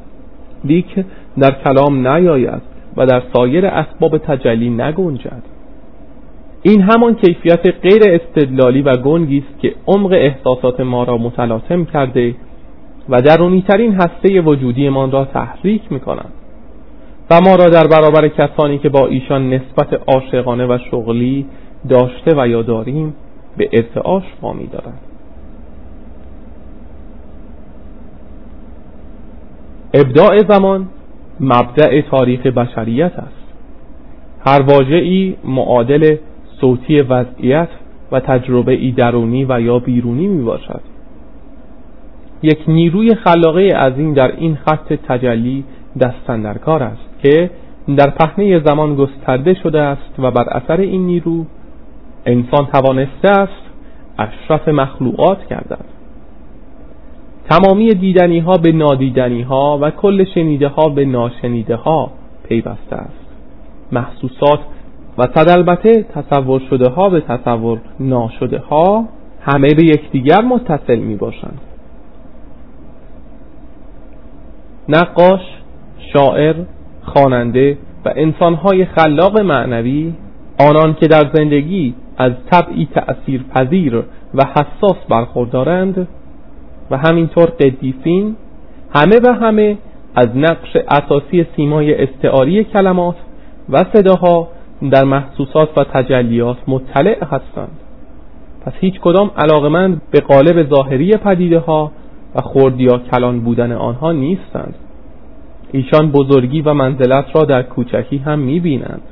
Speaker 1: لیک در کلام نیاید و در سایر اسباب تجلی نگنجد. این همان کیفیت غیر استدلالی و گنگی است که عمق احساسات ما را متلاطم کرده و درونیترین هسته وجودیمان را تحریک می کنند و ما را در برابر کسانی که با ایشان نسبت عاشقانه و شغلی داشته و یا داریم به ارتعاش وامی دارند. ابداع زمان مبدع تاریخ بشریت است. هر واژه‌ای معادل صوتی وضعیت و تجربه ای درونی و یا بیرونی می باشد یک نیروی خلاقه عظیم در این خط تجلی دستن در است که در پهنه زمان گسترده شده است و بر اثر این نیرو انسان توانسته است اشرف مخلوقات گردد. تمامی دیدنی ها به نادیدنی ها و کل شنیده ها به ناشنیده ها پیوسته است. محسوسات و صد البته تصور شده ها به تصور ناشده ها همه به یکدیگر متصل می باشند نقاش شاعر خواننده و انسانهای خلاق معنوی آنان که در زندگی از طبعی تأثیر پذیر و حساس برخوردارند و همینطور قدیسین همه و همه از نقش اساسی سیمای استعاری کلمات و صداها در محسوسات و تجلیات مطلع هستند. پس هیچ کدام علاقمند به قالب ظاهری پدیده ها و خرد یا کلان بودن آنها نیستند ایشان بزرگی و منزلت را در کوچکی هم می‌بینند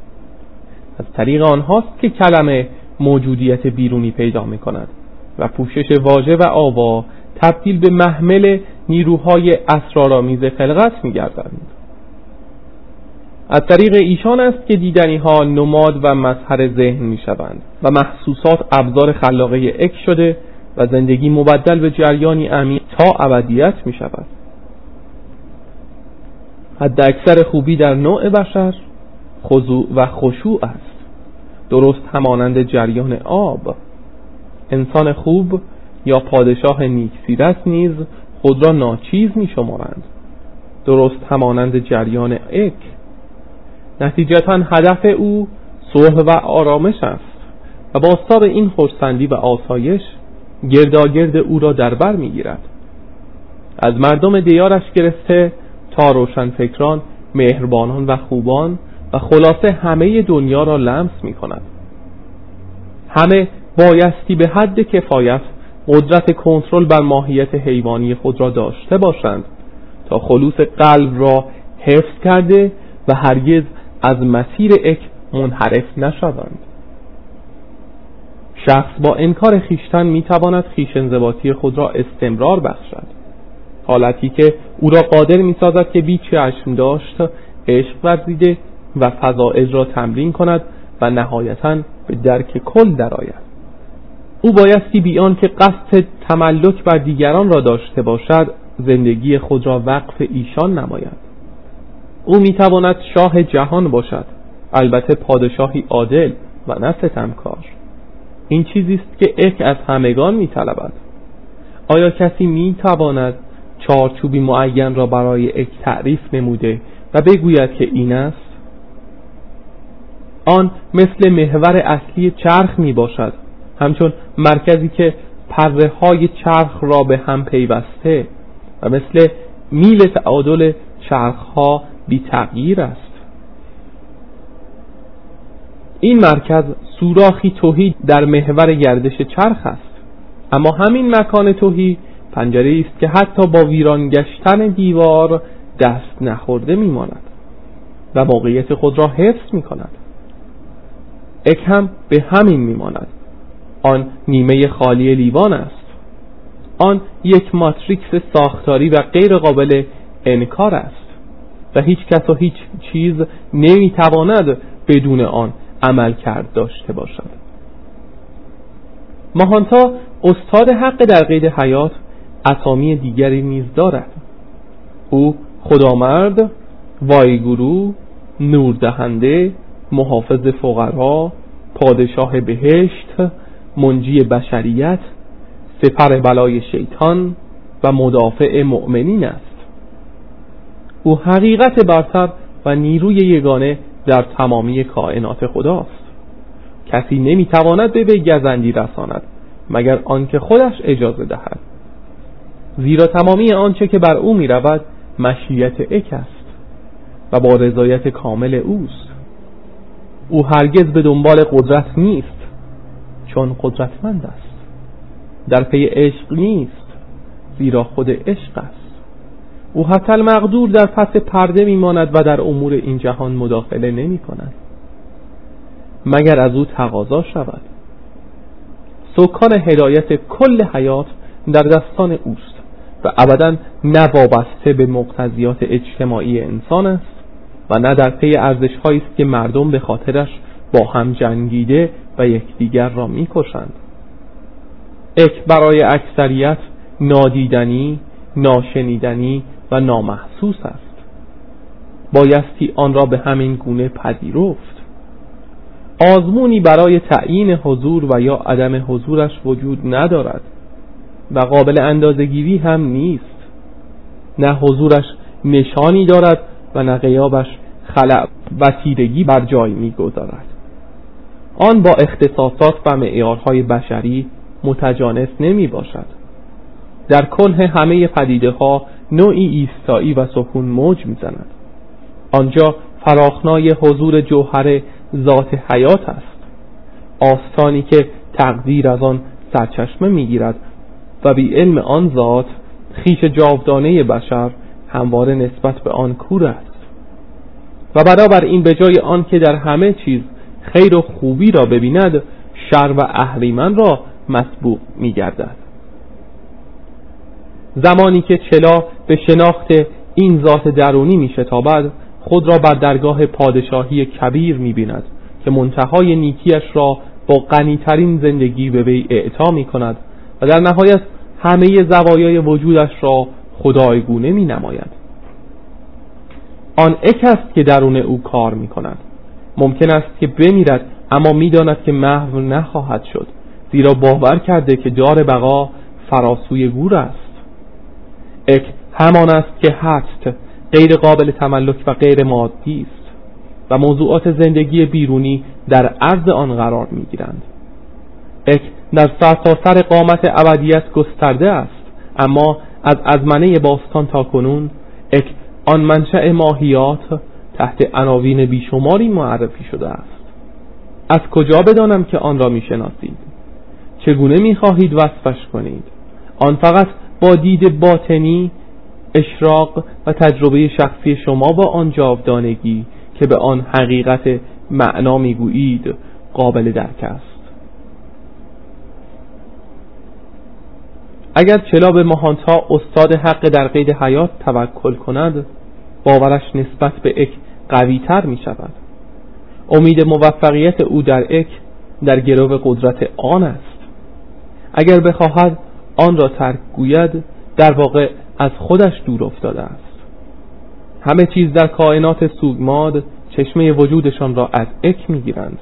Speaker 1: از طریق آنهاست که کلمه موجودیت بیرونی پیدا می کند و پوشش واژه و آوا تبدیل به محمل نیروهای اسرارآمیز خلقت می گردند. از طریق ایشان است که دیدنی ها نماد و مظهر ذهن می شوند و محسوسات ابزار خلاقه اک شده و زندگی مبدل به جریانی عمیق تا ابدیت می شود. حد اکثر خوبی در نوع بشر خضوع و خشوع است. درست همانند جریان آب. انسان خوب یا پادشاه نیک سیرت نیز خود را ناچیز می شمارند. درست همانند جریان اک نتیجتا هدف او صلح و آرامش است و با این خورسندی و آسایش گرداگرد او را در بر می‌گیرد. از مردم دیارش گرفته تا روشنفکران مهربانان و خوبان و خلاصه همه دنیا را لمس می کند همه بایستی به حد کفایت قدرت کنترل بر ماهیت حیوانی خود را داشته باشند تا خلوص قلب را حفظ کرده و هرگز از مسیر اک منحرف نشوند. شخص با انکار خیشتن می‌تواند خیش انضباطی خود را استمرار بخشد. حالتی که او را قادر می‌سازد که بی چشم داشت عشق ورزیده و فضائل را تمرین کند و نهایتا به درک کل درآید. او بایستی بیان که قصد تملک بر دیگران را داشته باشد زندگی خود را وقف ایشان نماید. او می‌تواند شاه جهان باشد. البته پادشاهی عادل و نه ستمکار. این چیزی است که اک از همگان میطلبد. آیا کسی می‌تواند چارچوبی معین را برای اک تعریف نموده و بگوید که این است؟ آن مثل محور اصلی چرخ می باشد همچون مرکزی که پره های چرخ را به هم پیوسته و مثل میل تعادل چرخ ها بی تغییر است. این مرکز سوراخی توهی در محور گردش چرخ است. اما همین مکان توهی پنجره است که حتی با ویران گشتن دیوار دست نخورده میماند و موقعیت خود را حفظ می کند اک هم به همین میماند. آن نیمه خالی لیوان است. آن یک ماتریکس ساختاری و غیر قابل انکار است و هیچ کس و هیچ چیز نمی‌تواند بدون آن عمل کرد داشته باشد. ماهانتا استاد حق در قید حیات اسامی دیگری نیز دارد. او خدامرد وایگورو نوردهنده محافظ فقرا پادشاه بهشت منجی بشریت سپر بلای شیطان و مدافع مؤمنین است. او حقیقت برتر و نیروی یگانه در تمامی کائنات خداست. کسی نمی‌تواند به وی گزندی رساند مگر آنکه خودش اجازه دهد. زیرا تمامی آنچه که بر او می رود مشیت اک است و با رضایت کامل اوست. او هرگز به دنبال قدرت نیست چون قدرتمند است. در پی عشق نیست زیرا خود عشق است. او حتی المقدور در پس پرده میماند و در امور این جهان مداخله نمی کند مگر از او تقاضا شود؟ سکان هدایت کل حیات در دستان اوست و ابدا نه وابسته به مقتضیات اجتماعی انسان است و نه در پی ارزش است که مردم به خاطرش با هم جنگیده و یکدیگر را می‌کشند. اک برای اکثریت نادیدنی ناشنیدنی و نامحسوس است. بایستی آن را به همین گونه پذیرفت. آزمونی برای تعیین حضور و یا عدم حضورش وجود ندارد و قابل اندازگیری هم نیست. نه حضورش نشانی دارد و نه غیابش خلع و تیرگی بر جای می‌گذارد. آن با اختصاصات و معیارهای بشری متجانس نمی باشد در کنه همه پدیده ها نوعی ایستایی و سکون موج می‌زند. آنجا فراخنای حضور جوهر ذات حیات است. آستانی که تقدیر از آن سرچشمه می‌گیرد و بی علم آن ذات خیش جاودانه بشر همواره نسبت به آن کور است. و برابر این به جای آن که در همه چیز خیر و خوبی را ببیند شر و اهریمن را مسبوق میگردد. زمانی که چلا به شناخت این ذات درونی می شتابد خود را بر درگاه پادشاهی کبیر می بیند که منتهای نیکیش را با غنیترین زندگی به وی اعطا می کند و در نهایت همه زوایای وجودش را خدایگونه می نماید آن اک است که درون او کار می کند ممکن است که بمیرد اما می‌داند که محو نخواهد شد زیرا باور کرده که دار بقا فراسوی گور است. اک همان است که هست غیر قابل تملک و غیر مادی است و موضوعات زندگی بیرونی در عرض آن قرار می گیرند اک در سرتاسر قامت ابدیت گسترده است اما از ازمنه باستان تا کنون اک آن منشأ ماهیات تحت عناوین بیشماری معرفی شده است. از کجا بدانم که آن را می‌شناسید؟ چگونه می‌خواهید وصفش کنید؟ آن فقط با دید باطنی اشراق و تجربه شخصی شما با آن جاودانگی که به آن حقیقت معنا می‌گویید قابل درک است. اگر چلا به ماهانتا استاد حق در قید حیات توکل کند باورش نسبت به اک قویتر می شود امید موفقیت او در اک در گرو قدرت آن است. اگر بخواهد آن را ترک گوید در واقع از خودش دور افتاده است. همه چیز در کائنات سوگماد چشمه وجودشان را از اک می‌گیرند.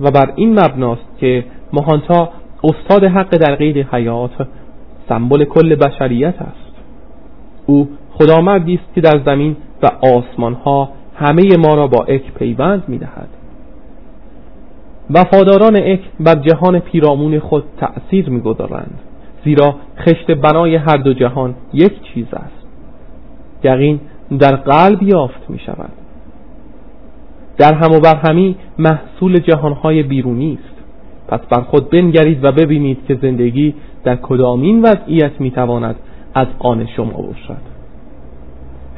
Speaker 1: و بر این مبناست که مهانتا استاد حق در قید حیات سمبل کل بشریت است. او خدامردی است که در زمین و آسمان ها همه ما را با اک پیوند می‌دهد. وفاداران اک بر جهان پیرامون خود تأثیر می‌گذارند. زیرا خشت بنای هر دو جهان یک چیز است. یقین در قلب یافت می شود در هم و بر همی محصول جهانهای بیرونی است. پس بر خود بنگرید و ببینید که زندگی در کدامین وضعیت می تواند از آن شما باشد.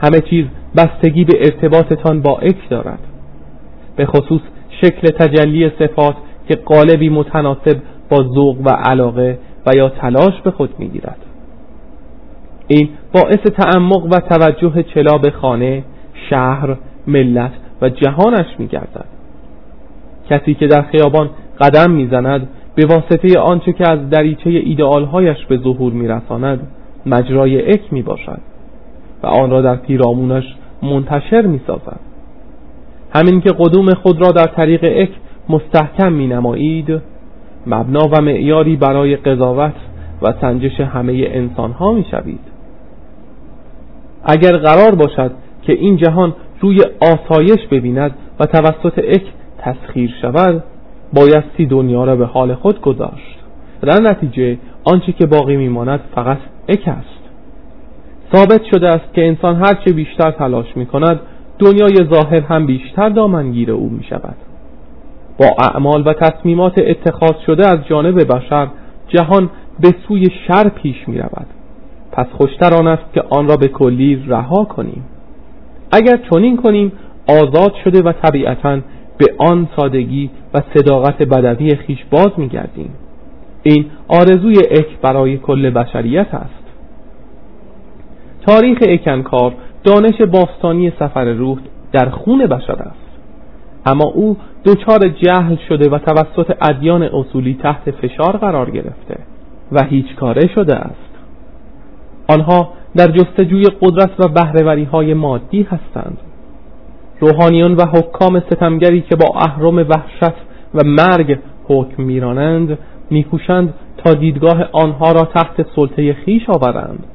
Speaker 1: همه چیز بستگی به ارتباطتان با اک دارد. به خصوص شکل تجلی صفات که قالبی متناسب با ذوق و علاقه و یا تلاش به خود می‌گیرد. این باعث تعمق و توجه چلا به خانه شهر ملت و جهانش میگردد. کسی که در خیابان قدم می‌زند به واسطه آنچه که از دریچه ایدئالهایش به ظهور میرساند مجرای اک می باشد و آن را در پیرامونش منتشر می سازد همین که قدوم خود را در طریق اک مستحکم می نمایید مبنا و معیاری برای قضاوت و سنجش همه انسان ها می شوید اگر قرار باشد که این جهان روی آسایش ببیند و توسط اک تسخیر شود بایستی دنیا را به حال خود گذاشت. در نتیجه آنچه که باقی میماند فقط اک است. ثابت شده است که انسان هرچه بیشتر تلاش می کند دنیای ظاهر هم بیشتر دامنگیر او می شود با اعمال و تصمیمات اتخاذ شده از جانب بشر جهان به سوی شر پیش می رود پس خوشتر آن است که آن را به کلی رها کنیم. اگر چنین کنیم آزاد شده و طبیعتا به آن سادگی و صداقت بدوی خیش باز می گردیم این آرزوی اک برای کل بشریت است. تاریخ اکنکار دانش باستانی سفر روح در خون بشر است. اما او دچار جهل شده و توسط ادیان اصولی تحت فشار قرار گرفته و هیچ کاره شده است. آنها در جستجوی قدرت و بهرهوری های مادی هستند. روحانیان و حکام ستمگری که با اهرام وحشت و مرگ حکم میرانند میکوشند تا دیدگاه آنها را تحت سلطه خیش آورند.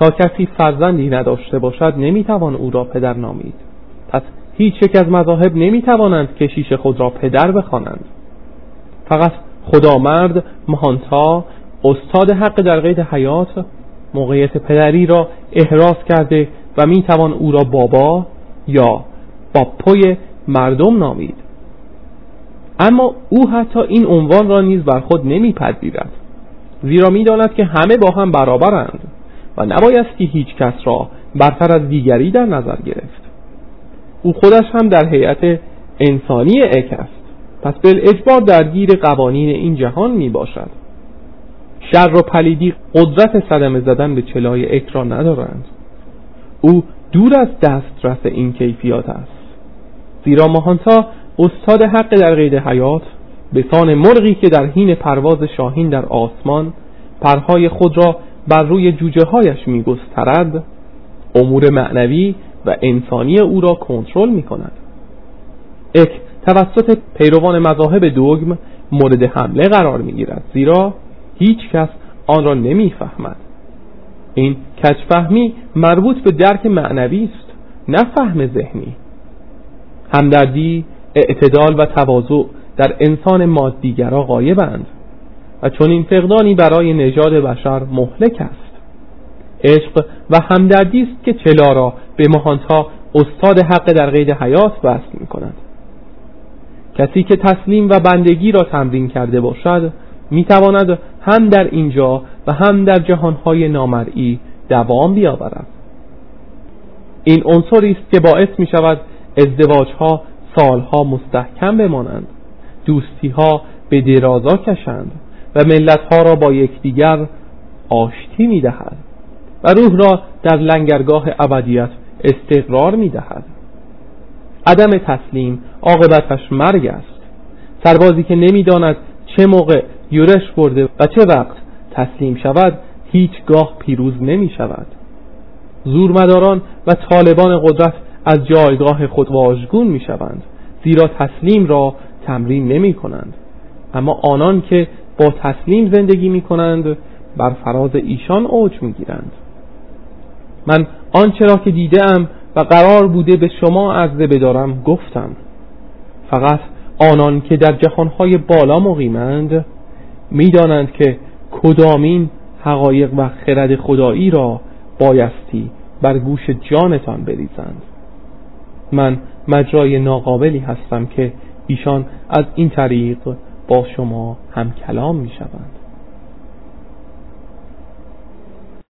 Speaker 1: تا کسی فرزندی نداشته باشد نمی‌توان او را پدر نامید. پس هیچ یک از مذاهب نمی‌توانند کشیش خود را پدر بخوانند. فقط خدامرد مهانتا استاد حق در قید حیات موقعیت پدری را احراز کرده و می‌توان او را بابا یا باپوی مردم نامید. اما او حتی این عنوان را نیز بر خود نمیپذیرد زیرا می‌داند که همه با هم برابرند. نبایستی هیچ کس را برتر از دیگری در نظر گرفت. او خودش هم در هیئت انسانی اک است. پس بل اجبار درگیر قوانین این جهان می باشد. شر و پلیدی قدرت صدمه زدن به چلای اک را ندارند. او دور از دسترس این کیفیات است. زیرا ماهانتا استاد حق در قید حیات به سان مرغی که در حین پرواز شاهین در آسمان پرهای خود را بر روی جوجه هایش می گسترد امور معنوی و انسانی او را کنترل می کند اک توسط پیروان مذاهب دوگم مورد حمله قرار می گیرد زیرا هیچ کس آن را نمی‌فهمد. این کچفهمی مربوط به درک معنوی است نه فهم ذهنی. همدردی اعتدال و تواضع در انسان مادیگرا غایبند و چون این فقدانی برای نژاد بشر مهلک است. عشق و همدردی است که چلا را به مهانتا استاد حق در قید حیات وصل می کند کسی که تسلیم و بندگی را تمرین کرده باشد می تواند هم در اینجا و هم در جهانهای نامرئی دوام بیاورد. این عنصری است که باعث می شود ازدواجها سالها مستحکم بمانند دوستیها به درازا کشند و ملتها را با یکدیگر آشتی می دهد و روح را در لنگرگاه ابدیت استقرار می دهد عدم تسلیم عاقبتش مرگ است. سربازی که نمی‌داند چه موقع یورش برده و چه وقت تسلیم شود هیچگاه پیروز نمی شود زورمداران و طالبان قدرت از جایگاه خود واژگون می شوند زیرا تسلیم را تمرین نمی کنند اما آنان که با تسلیم زندگی می کنند بر فراز ایشان اوج می گیرند من آنچه را که دیدم و قرار بوده به شما عرضه بدارم گفتم. فقط آنان که در جهانهای بالا مقیمند می‌دانند که کدامین حقایق و خرد خدایی را بایستی بر گوش جانتان بریزند. من مجرای ناقابلی هستم که ایشان از این طریق با شما هم کلام می شوند